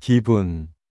기분